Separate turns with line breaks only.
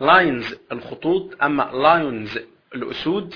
لاينز الخطوط أما لاينز الأسود